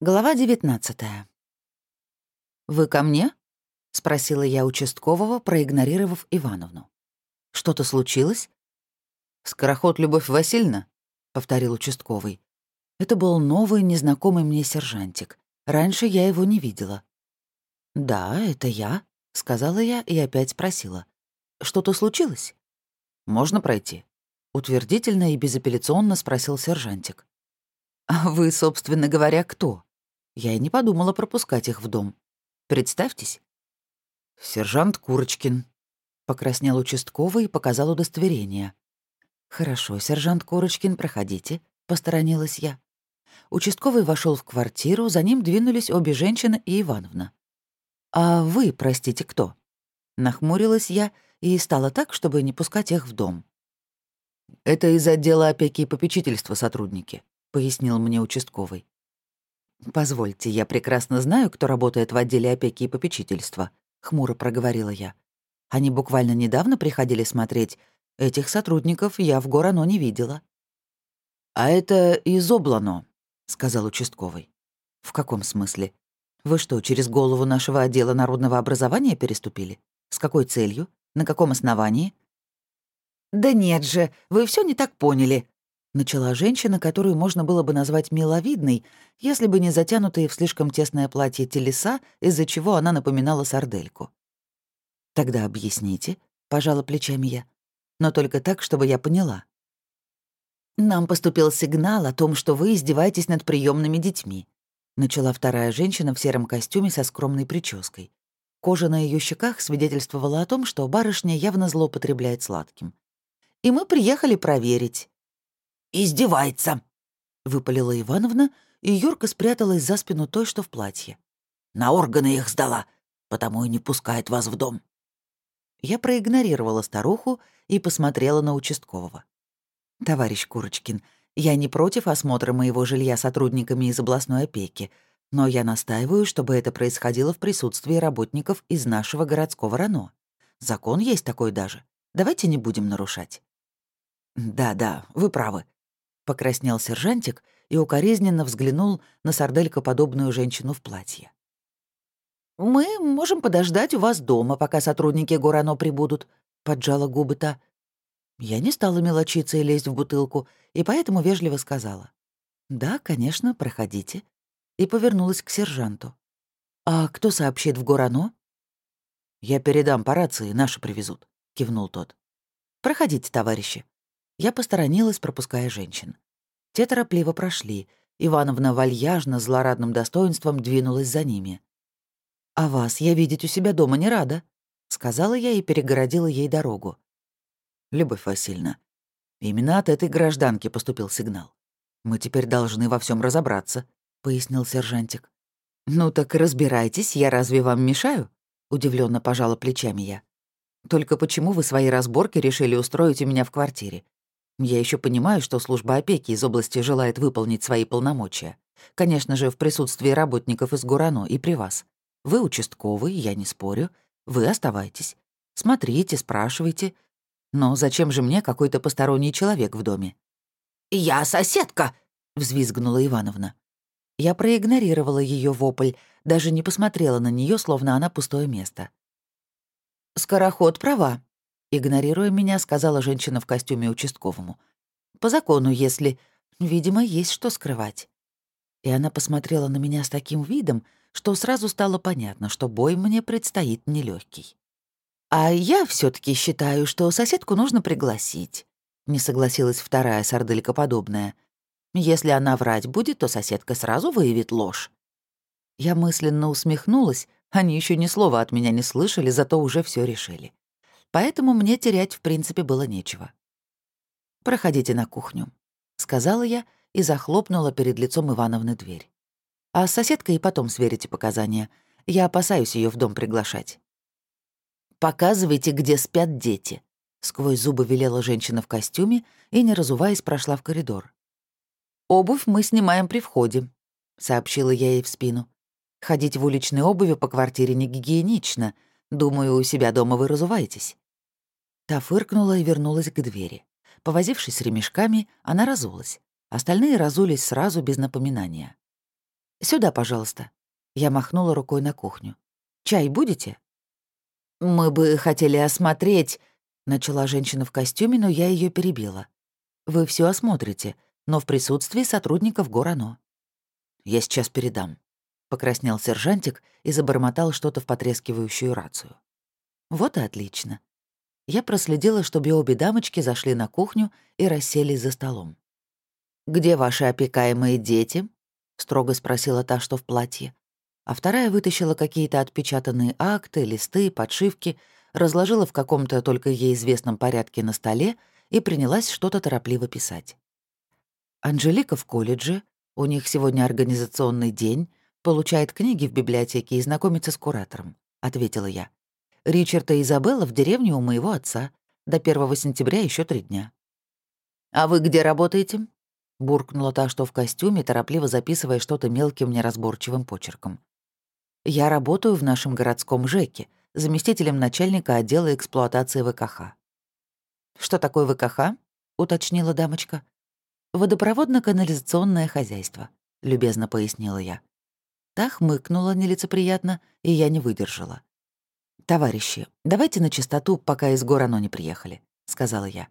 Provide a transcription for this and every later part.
Глава 19 «Вы ко мне?» — спросила я участкового, проигнорировав Ивановну. «Что-то случилось?» «Скороход Любовь Васильевна?» — повторил участковый. Это был новый, незнакомый мне сержантик. Раньше я его не видела. «Да, это я», — сказала я и опять спросила. «Что-то случилось?» «Можно пройти?» — утвердительно и безапелляционно спросил сержантик. «А вы, собственно говоря, кто?» Я и не подумала пропускать их в дом. Представьтесь. «Сержант Курочкин», — покраснел участковый и показал удостоверение. «Хорошо, сержант Курочкин, проходите», — посторонилась я. Участковый вошел в квартиру, за ним двинулись обе женщины и Ивановна. «А вы, простите, кто?» Нахмурилась я и стала так, чтобы не пускать их в дом. «Это из отдела опеки и попечительства сотрудники», — пояснил мне участковый. «Позвольте, я прекрасно знаю, кто работает в отделе опеки и попечительства», — хмуро проговорила я. «Они буквально недавно приходили смотреть. Этих сотрудников я в Горано не видела». «А это из Облано», — сказал участковый. «В каком смысле? Вы что, через голову нашего отдела народного образования переступили? С какой целью? На каком основании?» «Да нет же, вы все не так поняли», Начала женщина, которую можно было бы назвать миловидной, если бы не затянутые в слишком тесное платье телеса, из-за чего она напоминала сардельку. «Тогда объясните», — пожала плечами я. «Но только так, чтобы я поняла». «Нам поступил сигнал о том, что вы издеваетесь над приемными детьми», — начала вторая женщина в сером костюме со скромной прической. Кожа на ее щеках свидетельствовала о том, что барышня явно злоупотребляет сладким. «И мы приехали проверить». «Издевается!» — выпалила Ивановна, и Юрка спряталась за спину той, что в платье. «На органы их сдала, потому и не пускает вас в дом». Я проигнорировала старуху и посмотрела на участкового. «Товарищ Курочкин, я не против осмотра моего жилья сотрудниками из областной опеки, но я настаиваю, чтобы это происходило в присутствии работников из нашего городского РАНО. Закон есть такой даже. Давайте не будем нарушать». «Да-да, вы правы», Покраснел сержантик и укоризненно взглянул на сарделькоподобную женщину в платье. «Мы можем подождать у вас дома, пока сотрудники Горано прибудут», — поджала губы та. Я не стала мелочиться и лезть в бутылку, и поэтому вежливо сказала. «Да, конечно, проходите», и повернулась к сержанту. «А кто сообщит в Горано?» «Я передам по рации, наши привезут», — кивнул тот. «Проходите, товарищи», я посторонилась, пропуская женщин. Те торопливо прошли. Ивановна вальяжно, злорадным достоинством двинулась за ними. «А вас я видеть у себя дома не рада», — сказала я и перегородила ей дорогу. «Любовь Васильевна, именно от этой гражданки поступил сигнал. Мы теперь должны во всем разобраться», — пояснил сержантик. «Ну так разбирайтесь, я разве вам мешаю?» — удивленно пожала плечами я. «Только почему вы свои разборки решили устроить у меня в квартире? Я еще понимаю, что служба опеки из области желает выполнить свои полномочия. Конечно же, в присутствии работников из Гурано и при вас. Вы участковый, я не спорю. Вы оставайтесь. Смотрите, спрашивайте. Но зачем же мне какой-то посторонний человек в доме? «Я соседка!» — взвизгнула Ивановна. Я проигнорировала ее вопль, даже не посмотрела на нее, словно она пустое место. «Скороход права», Игнорируя меня, сказала женщина в костюме участковому. «По закону, если... Видимо, есть что скрывать». И она посмотрела на меня с таким видом, что сразу стало понятно, что бой мне предстоит нелегкий. «А я все таки считаю, что соседку нужно пригласить», — не согласилась вторая сарделька подобная. «Если она врать будет, то соседка сразу выявит ложь». Я мысленно усмехнулась, они еще ни слова от меня не слышали, зато уже все решили поэтому мне терять в принципе было нечего. «Проходите на кухню», — сказала я и захлопнула перед лицом Ивановны дверь. «А с соседкой потом сверите показания. Я опасаюсь ее в дом приглашать». «Показывайте, где спят дети», — сквозь зубы велела женщина в костюме и, не разуваясь, прошла в коридор. «Обувь мы снимаем при входе», — сообщила я ей в спину. «Ходить в уличной обуви по квартире не гигиенично. Думаю, у себя дома вы разуваетесь». Та фыркнула и вернулась к двери. Повозившись с ремешками, она разулась. Остальные разулись сразу без напоминания. Сюда, пожалуйста». Я махнула рукой на кухню. «Чай будете?» «Мы бы хотели осмотреть...» Начала женщина в костюме, но я ее перебила. «Вы все осмотрите, но в присутствии сотрудников Горано». «Я сейчас передам», — покраснел сержантик и забормотал что-то в потрескивающую рацию. «Вот и отлично». Я проследила, чтобы обе дамочки зашли на кухню и расселись за столом. «Где ваши опекаемые дети?» — строго спросила та, что в платье. А вторая вытащила какие-то отпечатанные акты, листы, подшивки, разложила в каком-то только ей известном порядке на столе и принялась что-то торопливо писать. Анжелика в колледже, у них сегодня организационный день, получает книги в библиотеке и знакомится с куратором, — ответила я. Ричард и Изабелла в деревне у моего отца. До 1 сентября еще три дня. «А вы где работаете?» — буркнула та, что в костюме, торопливо записывая что-то мелким неразборчивым почерком. «Я работаю в нашем городском ЖЭКе, заместителем начальника отдела эксплуатации ВКХ». «Что такое ВКХ?» — уточнила дамочка. «Водопроводно-канализационное хозяйство», — любезно пояснила я. Та хмыкнула нелицеприятно, и я не выдержала. «Товарищи, давайте на чистоту, пока из гор оно не приехали», — сказала я.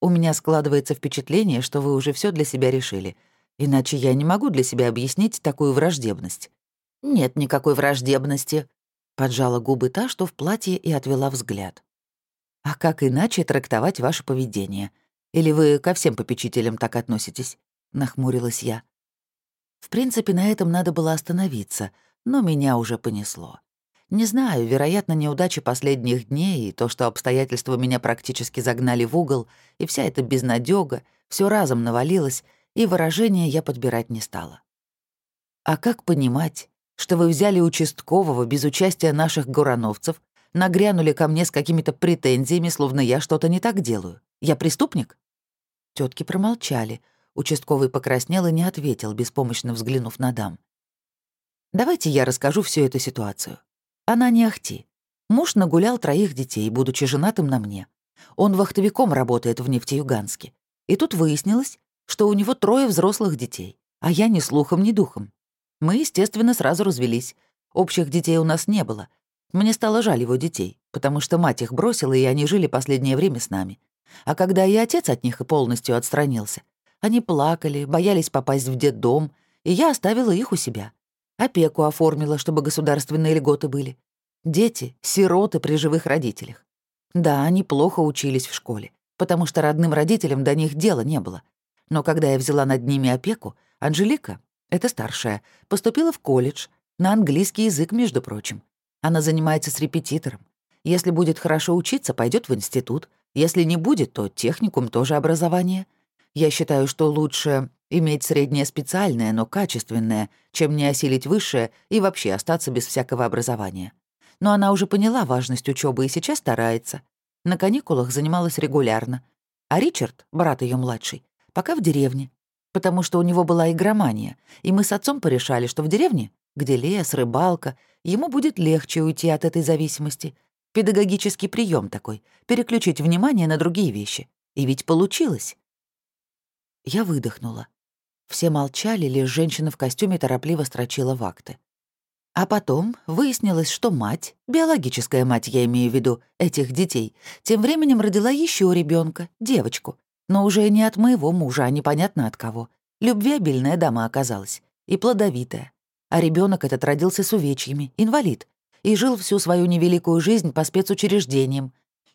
У меня складывается впечатление, что вы уже все для себя решили. Иначе я не могу для себя объяснить такую враждебность». «Нет никакой враждебности», — поджала губы та, что в платье, и отвела взгляд. «А как иначе трактовать ваше поведение? Или вы ко всем попечителям так относитесь?» — нахмурилась я. В принципе, на этом надо было остановиться, но меня уже понесло. Не знаю, вероятно, неудачи последних дней и то, что обстоятельства меня практически загнали в угол, и вся эта безнадёга, все разом навалилось, и выражения я подбирать не стала. А как понимать, что вы взяли участкового без участия наших горановцев, нагрянули ко мне с какими-то претензиями, словно я что-то не так делаю? Я преступник? Тетки промолчали. Участковый покраснел и не ответил, беспомощно взглянув на дам. Давайте я расскажу всю эту ситуацию. Она не ахти. Муж нагулял троих детей, будучи женатым на мне. Он вахтовиком работает в Нефтеюганске. И тут выяснилось, что у него трое взрослых детей, а я ни слухом, ни духом. Мы, естественно, сразу развелись. Общих детей у нас не было. Мне стало жаль его детей, потому что мать их бросила, и они жили последнее время с нами. А когда и отец от них и полностью отстранился, они плакали, боялись попасть в детдом, и я оставила их у себя. Опеку оформила, чтобы государственные льготы были. Дети — сироты при живых родителях. Да, они плохо учились в школе, потому что родным родителям до них дела не было. Но когда я взяла над ними опеку, Анжелика, это старшая, поступила в колледж, на английский язык, между прочим. Она занимается с репетитором. Если будет хорошо учиться, пойдет в институт. Если не будет, то техникум тоже образование. Я считаю, что лучше Иметь среднее специальное, но качественное, чем не осилить высшее и вообще остаться без всякого образования. Но она уже поняла важность учебы и сейчас старается. На каникулах занималась регулярно. А Ричард, брат ее младший, пока в деревне. Потому что у него была игромания, и мы с отцом порешали, что в деревне, где лес, рыбалка, ему будет легче уйти от этой зависимости. Педагогический прием такой — переключить внимание на другие вещи. И ведь получилось. Я выдохнула. Все молчали, лишь женщина в костюме торопливо строчила в акты. А потом выяснилось, что мать, биологическая мать, я имею в виду, этих детей, тем временем родила еще ребенка, девочку. Но уже не от моего мужа, а непонятно от кого. Любвеобильная дама оказалась. И плодовитая. А ребенок этот родился с увечьями, инвалид. И жил всю свою невеликую жизнь по спецучреждениям.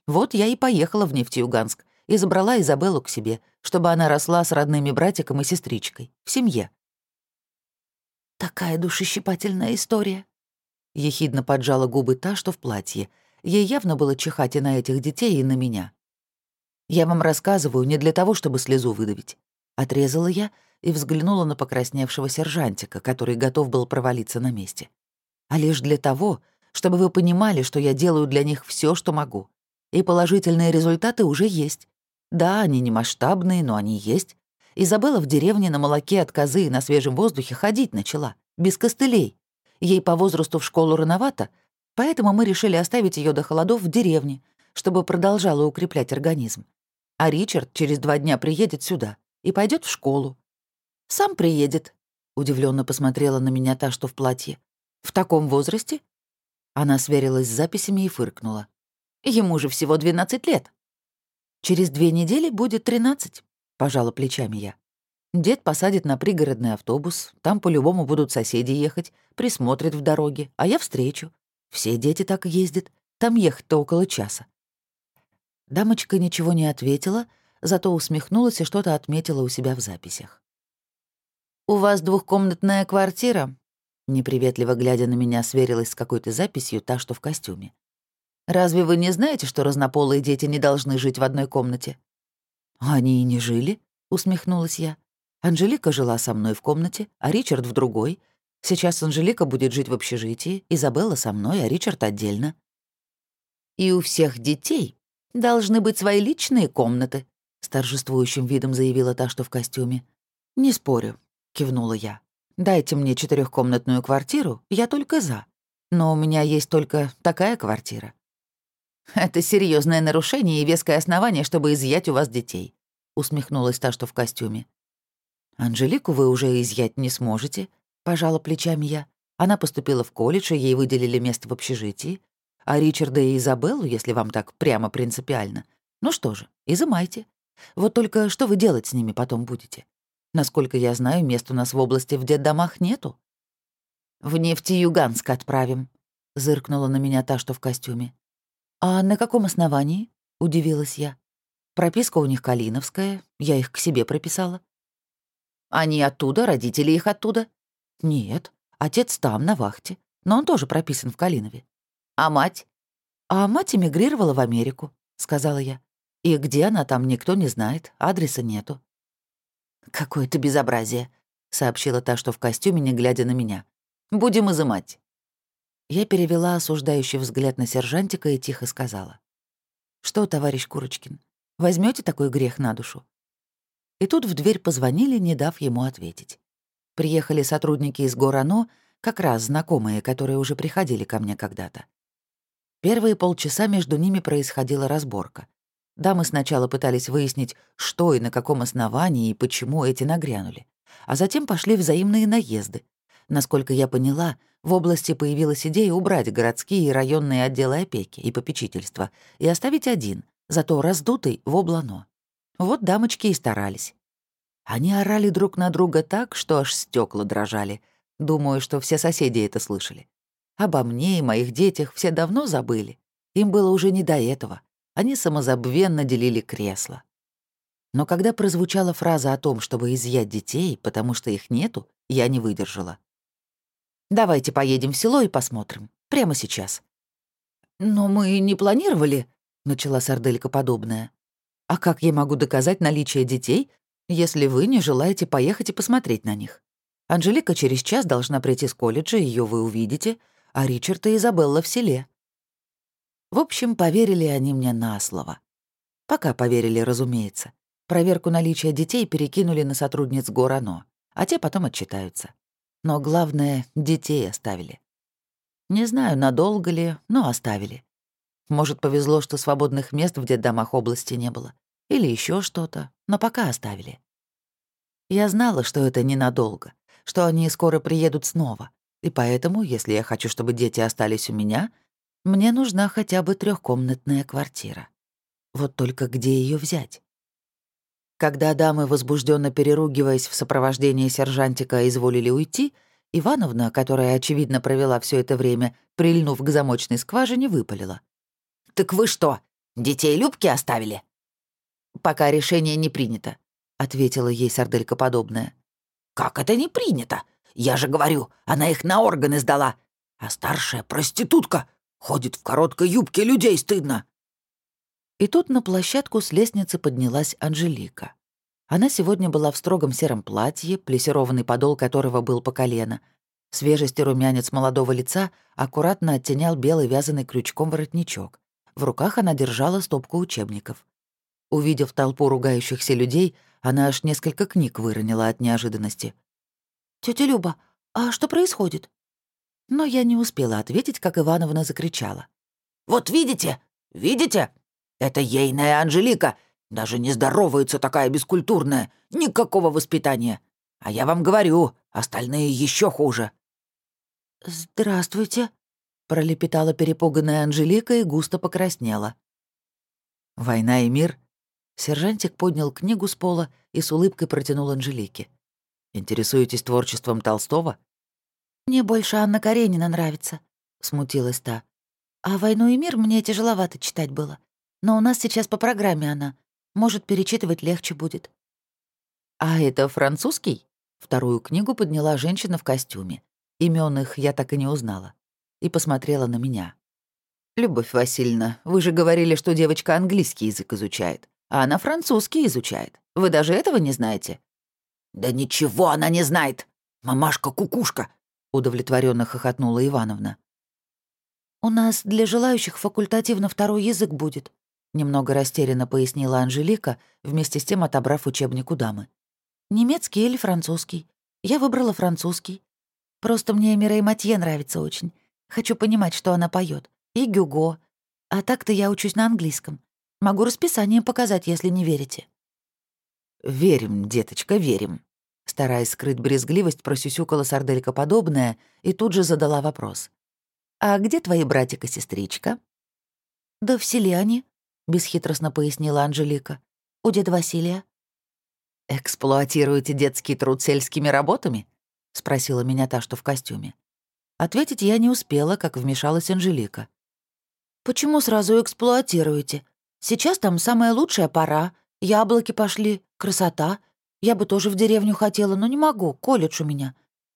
Вот я и поехала в Нефтеюганск, и забрала Изабеллу к себе, чтобы она росла с родными братиком и сестричкой, в семье. «Такая душещипательная история», — ехидно поджала губы та, что в платье. Ей явно было чихать и на этих детей, и на меня. «Я вам рассказываю не для того, чтобы слезу выдавить». Отрезала я и взглянула на покрасневшего сержантика, который готов был провалиться на месте. «А лишь для того, чтобы вы понимали, что я делаю для них все, что могу. И положительные результаты уже есть. Да, они не масштабные, но они есть. Изабелла в деревне на молоке от козы и на свежем воздухе ходить начала, без костылей. Ей по возрасту в школу рановато, поэтому мы решили оставить ее до холодов в деревне, чтобы продолжала укреплять организм. А Ричард через два дня приедет сюда и пойдет в школу. Сам приедет. Удивленно посмотрела на меня та, что в платье. «В таком возрасте?» Она сверилась с записями и фыркнула. «Ему же всего 12 лет». «Через две недели будет 13», — пожала плечами я. Дед посадит на пригородный автобус, там по-любому будут соседи ехать, присмотрят в дороге, а я встречу. Все дети так ездят, там ехать-то около часа. Дамочка ничего не ответила, зато усмехнулась и что-то отметила у себя в записях. «У вас двухкомнатная квартира?» Неприветливо глядя на меня, сверилась с какой-то записью та, что в костюме. «Разве вы не знаете, что разнополые дети не должны жить в одной комнате?» «Они и не жили», — усмехнулась я. Анжелика жила со мной в комнате, а Ричард в другой. Сейчас Анжелика будет жить в общежитии, Изабелла со мной, а Ричард отдельно. «И у всех детей должны быть свои личные комнаты», — с торжествующим видом заявила та, что в костюме. «Не спорю», — кивнула я. «Дайте мне четырехкомнатную квартиру, я только за. Но у меня есть только такая квартира». «Это серьезное нарушение и веское основание, чтобы изъять у вас детей», — усмехнулась та, что в костюме. «Анжелику вы уже изъять не сможете», — пожала плечами я. Она поступила в колледж, и ей выделили место в общежитии. А Ричарда и Изабеллу, если вам так прямо принципиально. Ну что же, изымайте. Вот только что вы делать с ними потом будете? Насколько я знаю, мест у нас в области в детдомах нету. «В нефтеюганск отправим», — зыркнула на меня та, что в костюме. «А на каком основании?» — удивилась я. «Прописка у них калиновская, я их к себе прописала». Они оттуда, родители их оттуда? Нет, отец там, на вахте, но он тоже прописан в Калинове. А мать? А мать эмигрировала в Америку, сказала я. И где она там, никто не знает, адреса нету. «Какое-то безобразие», — сообщила та, что в костюме, не глядя на меня. «Будем изымать». Я перевела осуждающий взгляд на сержантика и тихо сказала. «Что, товарищ Курочкин, возьмете такой грех на душу? И тут в дверь позвонили, не дав ему ответить. Приехали сотрудники из Горано, как раз знакомые, которые уже приходили ко мне когда-то. Первые полчаса между ними происходила разборка. Дамы сначала пытались выяснить, что и на каком основании и почему эти нагрянули. А затем пошли взаимные наезды. Насколько я поняла, в области появилась идея убрать городские и районные отделы опеки и попечительства и оставить один, зато раздутый в облано. Вот дамочки и старались. Они орали друг на друга так, что аж стекла дрожали. Думаю, что все соседи это слышали. Обо мне и моих детях все давно забыли. Им было уже не до этого. Они самозабвенно делили кресла. Но когда прозвучала фраза о том, чтобы изъять детей, потому что их нету, я не выдержала. «Давайте поедем в село и посмотрим. Прямо сейчас». «Но мы не планировали», — начала сарделька подобная. А как я могу доказать наличие детей, если вы не желаете поехать и посмотреть на них? Анжелика через час должна прийти с колледжа, ее вы увидите, а Ричард и Изабелла в селе. В общем, поверили они мне на слово. Пока поверили, разумеется. Проверку наличия детей перекинули на сотрудниц Горано, а те потом отчитаются. Но главное, детей оставили. Не знаю, надолго ли, но оставили. Может, повезло, что свободных мест в детдомах области не было. Или еще что-то, но пока оставили. Я знала, что это ненадолго, что они скоро приедут снова. И поэтому, если я хочу, чтобы дети остались у меня, мне нужна хотя бы трехкомнатная квартира. Вот только где ее взять? Когда дамы, возбужденно переругиваясь в сопровождении сержантика, изволили уйти, Ивановна, которая, очевидно, провела все это время, прильнув к замочной скважине, выпалила. «Так вы что, детей Любки оставили?» «Пока решение не принято», — ответила ей сарделька подобная. «Как это не принято? Я же говорю, она их на органы сдала. А старшая проститутка ходит в короткой юбке, людей стыдно». И тут на площадку с лестницы поднялась Анжелика. Она сегодня была в строгом сером платье, плесированный подол которого был по колено. Свежесть и румянец молодого лица аккуратно оттенял белый вязаный крючком воротничок. В руках она держала стопку учебников. Увидев толпу ругающихся людей, она аж несколько книг выронила от неожиданности. «Тётя Люба, а что происходит?» Но я не успела ответить, как Ивановна закричала. «Вот видите? Видите? Это ейная Анжелика. Даже не здоровается такая бескультурная. Никакого воспитания. А я вам говорю, Остальные еще хуже». «Здравствуйте», — пролепетала перепуганная Анжелика и густо покраснела. «Война и мир?» Сержантик поднял книгу с пола и с улыбкой протянул Анжелике. «Интересуетесь творчеством Толстого?» «Мне больше Анна Каренина нравится», — смутилась та. «А «Войну и мир» мне тяжеловато читать было. Но у нас сейчас по программе она. Может, перечитывать легче будет». «А это французский?» Вторую книгу подняла женщина в костюме. Имён их я так и не узнала. И посмотрела на меня. «Любовь Васильевна, вы же говорили, что девочка английский язык изучает, а она французский изучает. Вы даже этого не знаете?» «Да ничего она не знает! Мамашка-кукушка!» — удовлетворенно хохотнула Ивановна. «У нас для желающих факультативно второй язык будет», — немного растерянно пояснила Анжелика, вместе с тем отобрав учебник у дамы. «Немецкий или французский? Я выбрала французский. Просто мне Мирей Матье нравится очень. Хочу понимать, что она поет и Гюго. А так-то я учусь на английском. Могу расписание показать, если не верите». «Верим, деточка, верим». Стараясь скрыть брезгливость, просюсюкала сарделька подобное и тут же задала вопрос. «А где твои братик и сестричка?» «Да в селе они», — бесхитростно пояснила Анжелика. «У деда Василия». «Эксплуатируете детский труд сельскими работами?» — спросила меня та, что в костюме. Ответить я не успела, как вмешалась Анжелика. «Почему сразу эксплуатируете? Сейчас там самая лучшая пора. Яблоки пошли, красота. Я бы тоже в деревню хотела, но не могу, колледж у меня.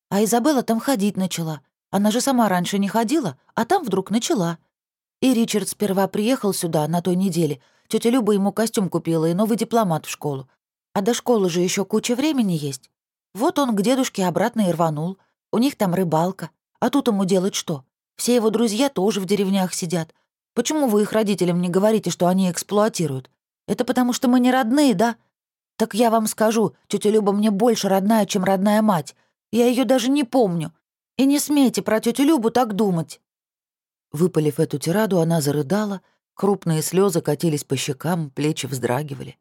А Изабелла там ходить начала. Она же сама раньше не ходила, а там вдруг начала. И Ричард сперва приехал сюда на той неделе. Тетя Люба ему костюм купила и новый дипломат в школу. А до школы же еще куча времени есть. Вот он к дедушке обратно и рванул. У них там рыбалка. А тут ему делать что? Все его друзья тоже в деревнях сидят. Почему вы их родителям не говорите, что они эксплуатируют? Это потому, что мы не родные, да? Так я вам скажу, тетя Люба мне больше родная, чем родная мать. Я ее даже не помню. И не смейте про тетю Любу так думать». Выпалив эту тираду, она зарыдала, крупные слезы катились по щекам, плечи вздрагивали.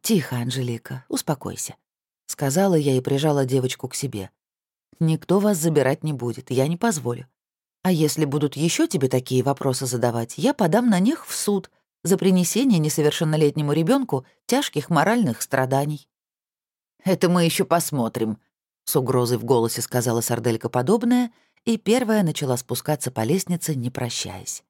«Тихо, Анжелика, успокойся», — сказала я и прижала девочку к себе. «Никто вас забирать не будет, я не позволю. А если будут еще тебе такие вопросы задавать, я подам на них в суд за принесение несовершеннолетнему ребенку тяжких моральных страданий. «Это мы еще посмотрим», — с угрозой в голосе сказала сарделька подобное, и первая начала спускаться по лестнице, не прощаясь.